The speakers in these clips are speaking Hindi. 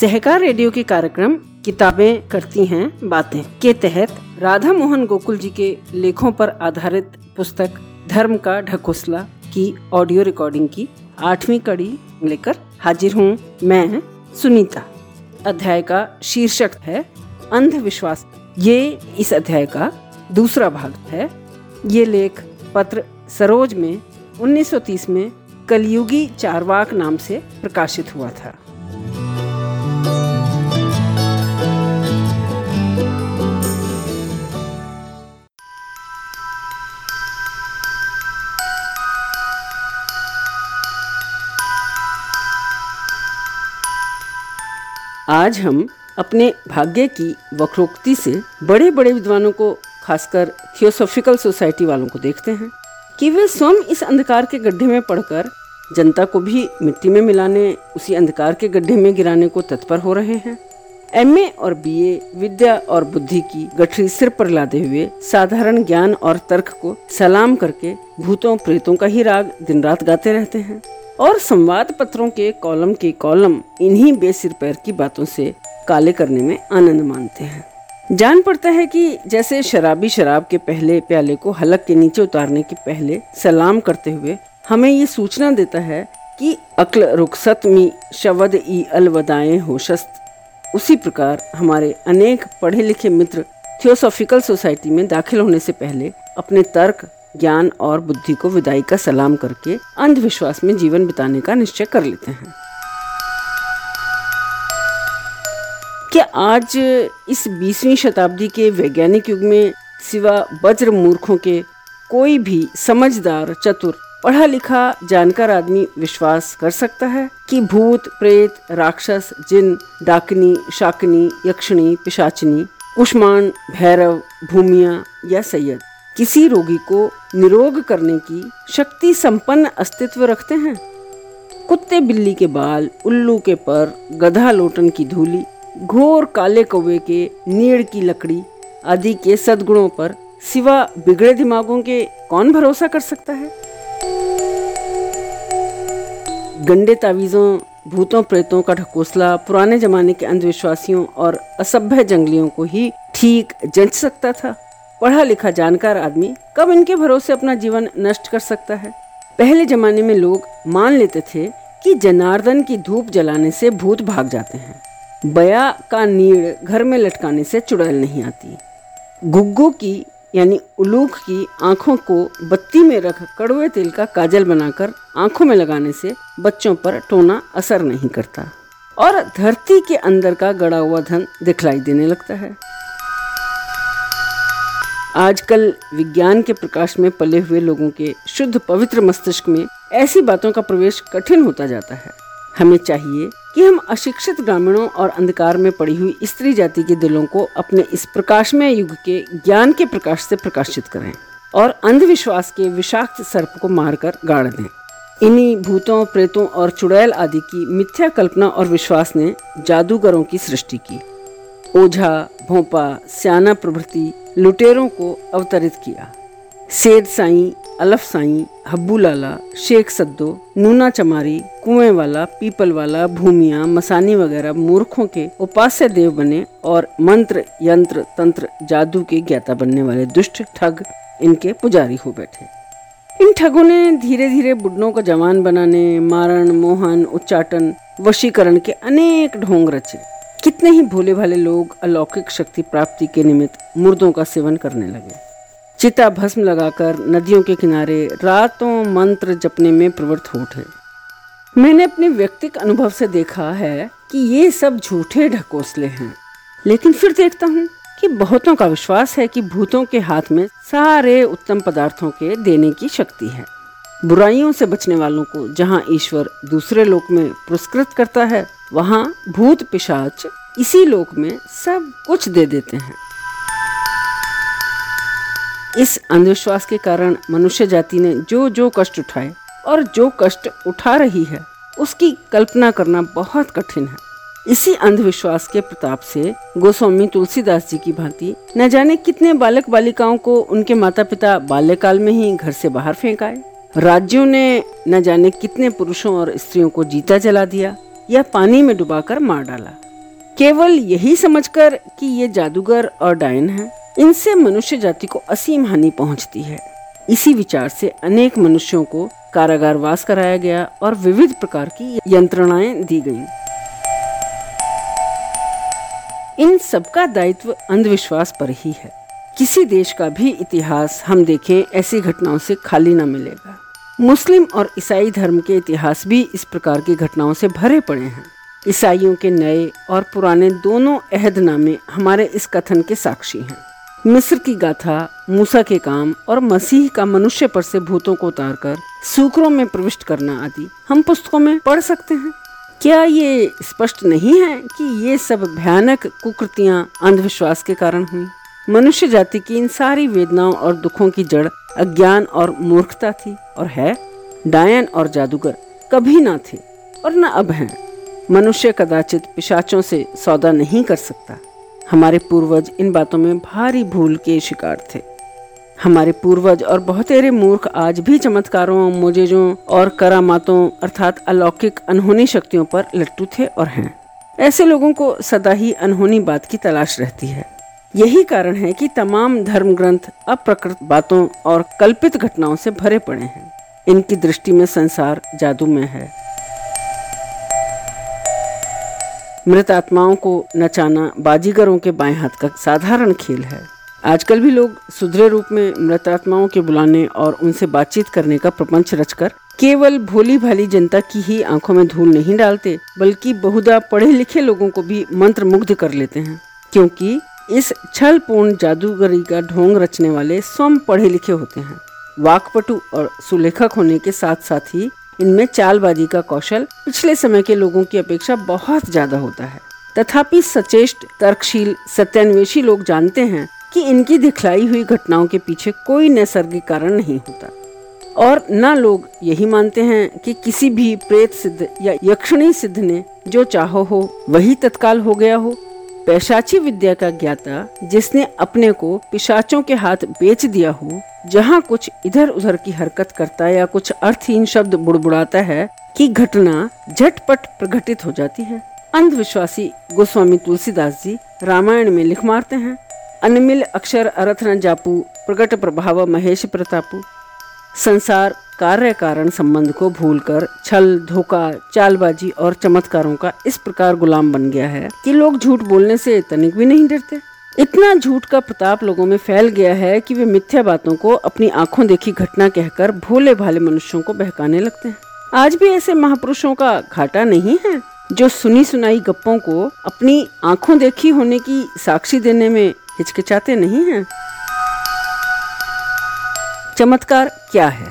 सहकार रेडियो के कार्यक्रम किताबें करती हैं बातें के तहत राधा मोहन गोकुल जी के लेखों पर आधारित पुस्तक धर्म का ढकोसला की ऑडियो रिकॉर्डिंग की आठवीं कड़ी लेकर हाजिर हूँ मैं सुनीता। अध्याय का शीर्षक है अंधविश्वास। ये इस अध्याय का दूसरा भाग है। ये लेख पत्र सरोज में 1930 में कलयुगी चारवाक नाम से प्रकाशित हुआ था। आज हम अपने भाग्य की वक्रोक्ति से बड़े बड़े विद्वानों को, खासकर थियोसॉफिकल सोसाइटी वालों को देखते हैं कि वे स्वयं इस अंधकार के गड्ढे में पड़कर जनता को भी मिट्टी में मिलाने, उसी अंधकार के गड्ढे में गिराने को तत्पर हो रहे हैं। एमए और बीए विद्या और बुद्धि की गठरी सिर पर लादे हुए साधारण ज्ञान और तर्क को सलाम करके भूतों, प्रेतों का ही राग दिन रात गाते रहते हैं। और संवाद पत्रों के कॉलम के कॉलम इन्हीं बेसिर पैर की बातों से काले करने में आनंद मानते हैं। जान पड़ता है कि जैसे शराबी शराब के पहले प्याले को हलक के नीचे उतारने के पहले सलाम करते हुए हमें ये सूचना देता है कि अक्ल रुखसत मी शवद ई अलवदाए होशस्त उसी प्रकार हमारे अनेक पढ़े लिखे मित्र थियोसॉफिकल सोसाइटी में दाखिल होने से पहले अपने तर्क ज्ञान और बुद्धि को विदाई का सलाम करके अंधविश्वास में जीवन बिताने का निश्चय कर लेते हैं। क्या आज इस बीसवीं शताब्दी के वैज्ञानिक युग में सिवा वज्र मूर्खों के कोई भी समझदार, चतुर पढ़ा लिखा जानकार आदमी विश्वास कर सकता है कि भूत, प्रेत, राक्षस, जिन, डाकनी, शाकनी, यक्षिणी, पिशाचनी कुष्मांड भैरव, भूमिया या सैयद किसी रोगी को निरोग करने की शक्ति संपन्न अस्तित्व रखते हैं। कुत्ते बिल्ली के बाल, उल्लू के पर गधा लोटन की धूली, घोर काले कौवे के नीड़ की लकड़ी आदि के सदगुणों पर सिवा बिगड़े दिमागों के कौन भरोसा कर सकता है? गंडे तावीजों, भूतों प्रेतों का ढकोसला पुराने जमाने के अंधविश्वासियों और असभ्य जंगलियों को ही ठीक जंच सकता था। पढ़ा लिखा जानकार आदमी कब इनके भरोसे अपना जीवन नष्ट कर सकता है? पहले जमाने में लोग मान लेते थे कि जनार्दन की धूप जलाने से भूत भाग जाते हैं। बया का नीड़ घर में लटकाने से चुड़ैल नहीं आती। गुग्गो की, यानी उलूख की आँखों को बत्ती में रख कड़वे तेल का काजल बनाकर आँखों में लगाने से बच्चों पर टोना असर नहीं करता। और धरती के अंदर का गड़ा हुआ धन दिखलाई देने लगता है। आजकल विज्ञान के प्रकाश में पले हुए लोगों के शुद्ध पवित्र मस्तिष्क में ऐसी बातों का प्रवेश कठिन होता जाता है। हमें चाहिए कि हम अशिक्षित ग्रामीणों और अंधकार में पड़ी हुई स्त्री जाति के दिलों को अपने इस प्रकाशमय युग के ज्ञान के प्रकाश से प्रकाशित करें और अंधविश्वास के विषाक्त सर्प को मारकर गाड़ दें। इन्हीं भूतों, प्रेतों और चुड़ैल आदि की मिथ्या कल्पना और विश्वास ने जादूगरों की सृष्टि की। ओझा, भोपा, सियाना प्रभृति लुटेरों को अवतरित किया। सेद साई, अलफ साई, हब्बू लाला, शेख सद्दो, नूना चमारी, कुएँ वाला, पीपल वाला, भूमिया, मसानी वगैरह मूर्खों के उपास्य देव बने और मंत्र, यंत्र, तंत्र, जादू के ज्ञाता बनने वाले दुष्ट ठग इनके पुजारी हो बैठे। इन ठगों ने धीरे धीरे बुढ़नों को जवान बनाने, मारण, मोहन, उच्चाटन, वशीकरण के अनेक ढोंग रचे। कितने ही भोले भाले लोग अलौकिक शक्ति प्राप्ति के निमित्त मुर्दों का सेवन करने लगे। चिता भस्म लगाकर नदियों के किनारे रातों मंत्र जपने में प्रवृत्त हो उठे। मैंने अपने व्यक्तिक अनुभव से देखा है कि ये सब झूठे ढकोसले हैं। लेकिन फिर देखता हूँ कि बहुतों का विश्वास है कि भूतों के हाथ में सारे उत्तम पदार्थों के देने की शक्ति है। बुराइयों से बचने वालों को जहाँ ईश्वर दूसरे लोक में पुरस्कृत करता है वहाँ भूत पिशाच इसी लोक में सब कुछ दे देते हैं। इस अंधविश्वास के कारण मनुष्य जाति ने जो जो कष्ट उठाए और जो कष्ट उठा रही है, उसकी कल्पना करना बहुत कठिन है। इसी अंधविश्वास के प्रताप से गोस्वामी तुलसीदास जी की भांति न जाने कितने बालक बालिकाओं को उनके माता पिता बाल्यकाल में ही घर से बाहर फेंक आए। राज्यों ने न जाने कितने पुरुषों और स्त्रियों को जीता जला दिया। या पानी में डुबाकर मार डाला। केवल यही समझकर कि ये जादूगर और डायन है, इनसे मनुष्य जाति को असीम हानि पहुँचती है। इसी विचार से अनेक मनुष्यों को कारागार वास कराया गया और विविध प्रकार की यंत्रणाएँ दी गईं। इन सबका दायित्व अंधविश्वास पर ही है। किसी देश का भी इतिहास हम देखें, ऐसी घटनाओं से खाली न मिलेगा। मुस्लिम और ईसाई धर्म के इतिहास भी इस प्रकार की घटनाओं से भरे पड़े हैं। ईसाइयों के नए और पुराने दोनों अहदनामे हमारे इस कथन के साक्षी हैं। मिस्र की गाथा, मूसा के काम और मसीह का मनुष्य पर से भूतों को उतार कर सूकरों में प्रविष्ट करना आदि हम पुस्तकों में पढ़ सकते हैं। क्या ये स्पष्ट नहीं है कि ये सब भयानक कुकृतियाँ अंधविश्वास के कारण हुई? मनुष्य जाति की इन सारी वेदनाओं और दुखों की जड़ अज्ञान और मूर्खता थी और है डायन और जादूगर कभी ना थे और न अब हैं। मनुष्य कदाचित पिशाचों से सौदा नहीं कर सकता। हमारे पूर्वज इन बातों में भारी भूल के शिकार थे। हमारे पूर्वज और बहुतेरे मूर्ख आज भी चमत्कारों, मोजेजों और करामातों अर्थात अलौकिक अनहोनी शक्तियों पर लट्टू थे और हैं। ऐसे लोगों को सदा ही अनहोनी बात की तलाश रहती है। यही कारण है कि तमाम धर्म ग्रंथ अप्रकृत बातों और कल्पित घटनाओं से भरे पड़े हैं। इनकी दृष्टि में संसार जादू में है। मृत आत्माओं को नचाना बाजीगरों के बाएँ हाथ का साधारण खेल है। आजकल भी लोग सुधरे रूप में मृत आत्माओं के बुलाने और उनसे बातचीत करने का प्रपंच रचकर केवल भोली भाली जनता की ही आँखों में धूल नहीं डालते, बल्कि बहुधा पढ़े लिखे लोगों को भी मंत्र मुग्ध कर लेते हैं। क्योंकि इस छल पूर्ण जादूगरी का ढोंग रचने वाले स्वयं पढ़े लिखे होते हैं। वाकपटु और सुलेखक होने के साथ साथ ही इनमें चालबाजी का कौशल पिछले समय के लोगों की अपेक्षा बहुत ज़्यादा होता है। तथापि सचेष्ट, तर्कशील, सत्यान्वेषी लोग जानते हैं कि इनकी दिखलाई हुई घटनाओं के पीछे कोई नैसर्गिक कारण नहीं होता। और न लोग यही मानते हैं कि किसी भी प्रेत सिद्ध या यक्षणी सिद्ध ने जो चाहो हो, वही तत्काल हो गया हो। पैशाची विद्या का ज्ञाता जिसने अपने को पिशाचों के हाथ बेच दिया हो, जहाँ कुछ इधर उधर की हरकत करता या कुछ अर्थहीन शब्द बुड़बुड़ाता है की घटना झटपट प्रघटित हो जाती है। अंधविश्वासी गोस्वामी तुलसीदास जी रामायण में लिख मारते हैं, अनमिल अक्षर अरथ न जापू प्रकट प्रभाव महेश प्रतापु। संसार कार्य कारण संबंध को भूलकर छल, धोखा, चालबाजी और चमत्कारों का इस प्रकार गुलाम बन गया है कि लोग झूठ बोलने से तनिक भी नहीं डरते। इतना झूठ का प्रताप लोगों में फैल गया है कि वे मिथ्या बातों को अपनी आँखों देखी घटना कहकर भोले भाले मनुष्यों को बहकाने लगते हैं। आज भी ऐसे महापुरुषों का घाटा नहीं है जो सुनी सुनाई गप्पों को अपनी आँखों देखी होने की साक्षी देने में हिचकिचाते नहीं हैं। चमत्कार क्या है?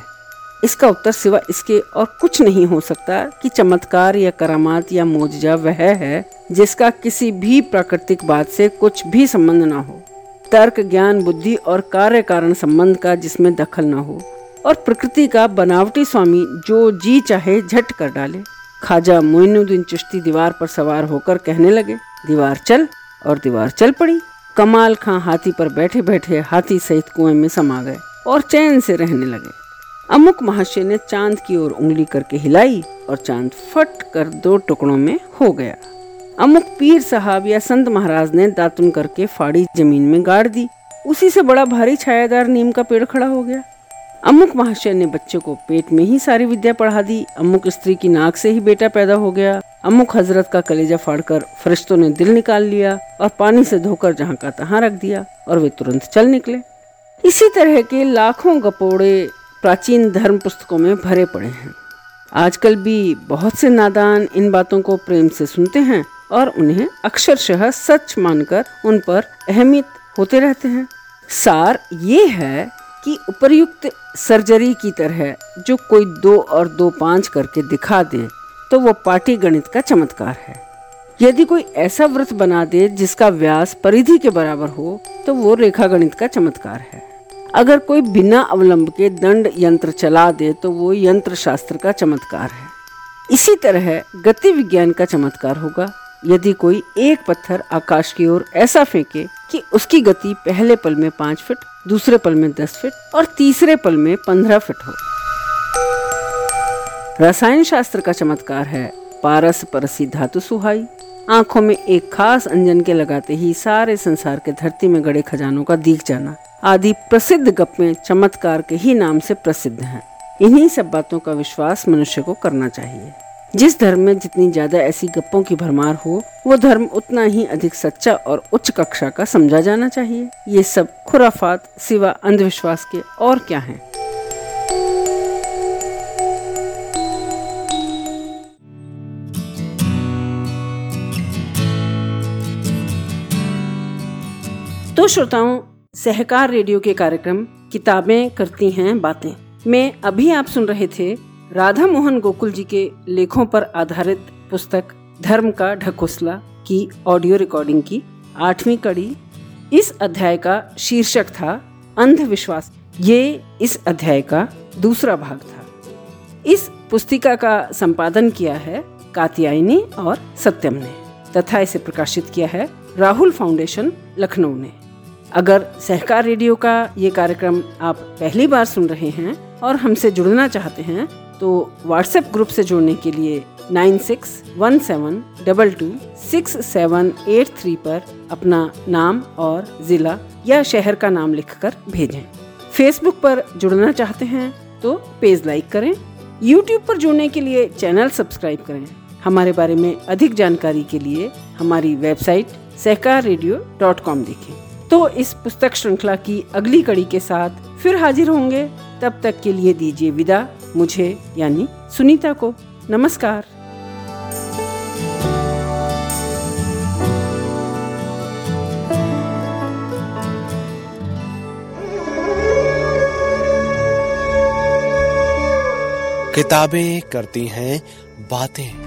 इसका उत्तर सिवा इसके और कुछ नहीं हो सकता कि चमत्कार या करामात या मोजा वह है जिसका किसी भी प्राकृतिक बात से कुछ भी संबंध ना हो। तर्क, ज्ञान, बुद्धि और कार्य कारण संबंध का जिसमें दखल न हो और प्रकृति का बनावटी स्वामी जो जी चाहे झट कर डाले। खाजा मोइनुद्दीन चिश्ती दीवार पर सवार होकर कहने लगे, दीवार चल और दीवार चल पड़ी। कमाल खां हाथी पर बैठे बैठे हाथी सहित कुएँ में समा गए। और चैन से रहने लगे। अमुक महाशय ने चाँद की ओर उंगली करके हिलाई और चाँद फट कर दो टुकड़ों में हो गया। अमुक पीर साहब या संत महाराज ने दातुन करके फाड़ी ज़मीन में गाड़ दी। उसी से बड़ा भारी छायादार नीम का पेड़ खड़ा हो गया। अमुक महाशय ने बच्चे को पेट में ही सारी विद्या पढ़ा दी। अमुक स्त्री की नाक से ही बेटा पैदा हो गया। अमुक हज़रत का कलेजा फाड़कर फरिश्तों ने दिल निकाल लिया और पानी से धोकर जहाँ का तहाँ रख दिया और वे तुरंत चल निकले। इसी तरह के लाखों गपोड़े प्राचीन धर्म पुस्तकों में भरे पड़े हैं। आजकल भी बहुत से नादान इन बातों को प्रेम से सुनते हैं और उन्हें अक्षरशः सच मानकर उन पर अहमियत होते रहते हैं। सार ये है कि उपरयुक्त सर्जरी की तरह जो कोई दो और दो पाँच करके दिखा दे तो वो पार्टी गणित का चमत्कार है। यदि कोई ऐसा व्रत बना दे जिसका व्यास परिधि के बराबर हो तो वो रेखा गणित का चमत्कार है। अगर कोई बिना अवलंब के दंड यंत्र चला दे तो वो यंत्र शास्त्र का चमत्कार है। इसी तरह गति विज्ञान का चमत्कार होगा। यदि कोई एक पत्थर आकाश की ओर ऐसा फेंके कि उसकी गति पहले पल में पाँच फीट, दूसरे पल में दस फीट और तीसरे पल में पंद्रह फीट हो। रसायन शास्त्र का चमत्कार है। पारस परसी धातु सुहाई। आँखों में एक खास अंजन के लगाते ही सारे संसार के धरती में गड़े खजानों का दीख जाना। आदि प्रसिद्ध गप्पे चमत्कार के ही नाम से प्रसिद्ध हैं। इन्हीं सब बातों का विश्वास मनुष्य को करना चाहिए। जिस धर्म में जितनी ज़्यादा ऐसी गप्पों की भरमार हो, वो धर्म उतना ही अधिक सच्चा और उच्च कक्षा का समझा जाना चाहिए। ये सब खुराफात सिवा अंधविश्वास के और क्या हैं? तो श्रोताओं, सहकार रेडियो के कार्यक्रम किताबें करती हैं बातें। में अभी आप सुन रहे थे राधा मोहन गोकुल जी के लेखों पर आधारित पुस्तक धर्म का ढकोसला की ऑडियो रिकॉर्डिंग की आठवीं कड़ी। इस अध्याय का शीर्षक था अंधविश्वास। ये इस अध्याय का दूसरा भाग था। इस पुस्तिका का संपादन किया है कात्यायनी और सत्यम ने तथा इसे प्रकाशित किया है राहुल फाउंडेशन, लखनऊ ने। अगर सहकार रेडियो का ये कार्यक्रम आप पहली बार सुन रहे हैं और हमसे जुड़ना चाहते हैं तो व्हाट्सएप ग्रुप से जुड़ने के लिए nine six one seven double two six seven eight three पर अपना नाम और ज़िला या शहर का नाम लिखकर भेजें। फेसबुक पर जुड़ना चाहते हैं तो पेज लाइक करें। यूट्यूब पर जुड़ने के लिए चैनल सब्सक्राइब करें। हमारे बारे में अधिक जानकारी के लिए हमारी website Sahkar radio dot com देखें। तो इस पुस्तक श्रृंखला की अगली कड़ी के साथ फिर हाजिर होंगे। तब तक के लिए दीजिए विदा। मुझे, यानी सुनीता को, नमस्कार। किताबें करती हैं, बातें।